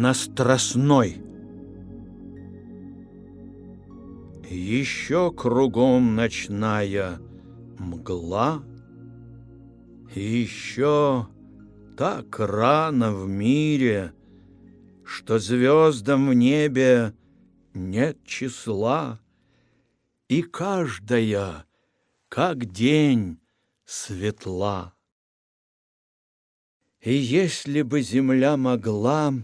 на Страстной. Еще кругом ночная мгла, Еще так рано в мире, Что звездам в небе нет числа, И каждая, как день, светла. И если бы земля могла,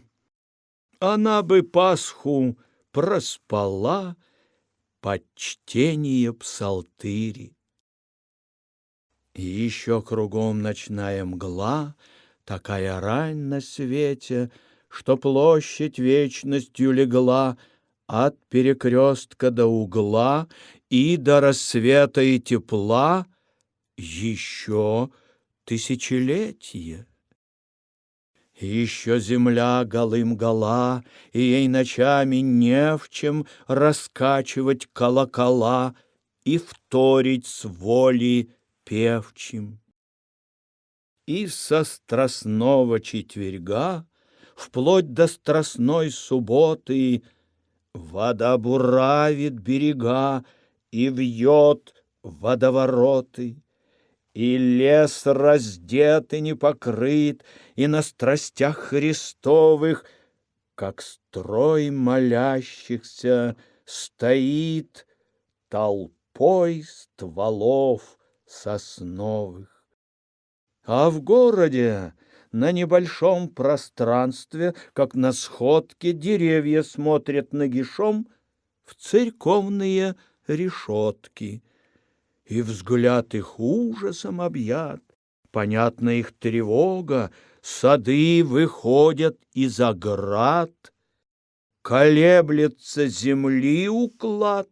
Она бы Пасху проспала Под чтение псалтыри. И еще кругом ночная мгла, Такая рань на свете, Что площадь вечностью легла От перекрестка до угла И до рассвета и тепла Еще тысячелетие. Еще земля голым гола, И ей ночами не в чем Раскачивать колокола И вторить с воли певчим. И со страстного четверга Вплоть до страстной субботы Вода буравит берега И вьет водовороты. И лес раздет и не покрыт, И на страстях Христовых, Как строй молящихся, Стоит толпой стволов сосновых. А в городе на небольшом пространстве, Как на сходке, деревья смотрят нагишом В церковные решетки — и взгляд их ужасом объят. Понятна их тревога, сады выходят из оград, колеблется земли уклад.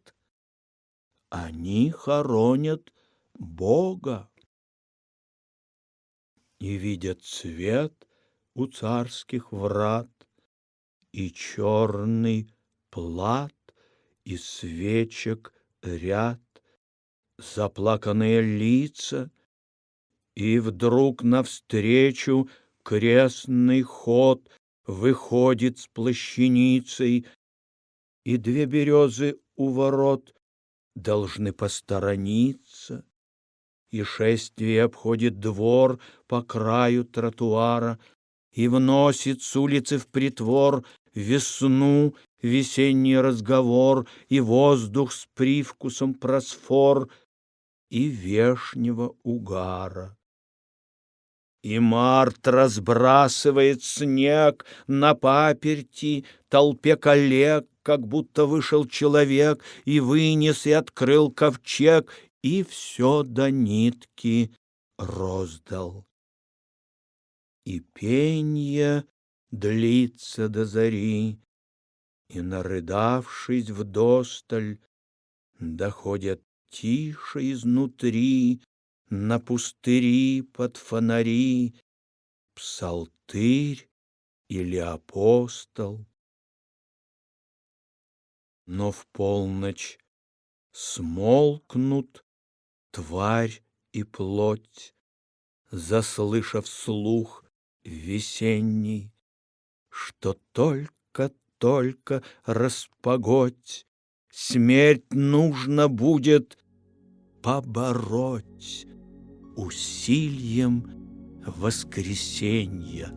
Они хоронят Бога и видят цвет у царских врат и черный плат и свечек ряд заплаканные лица, и вдруг навстречу крестный ход выходит с плащаницей, и две березы у ворот должны посторониться, и шествие обходит двор по краю тротуара и вносит с улицы в притвор весну, весенний разговор и воздух с привкусом просфор — и вешнего угара. И март разбрасывает снег на паперти толпе коллег, как будто вышел человек и вынес и открыл ковчег, и все до нитки роздал. И пенье длится до зари, и, нарыдавшись вдосталь, доходят тише изнутри, На пустыри под фонари, Псалтырь или апостол. Но в полночь смолкнут тварь и плоть, Заслышав слух весенний, Что только-только распогодь, Смерть нужно будет побороть усилием воскресенья.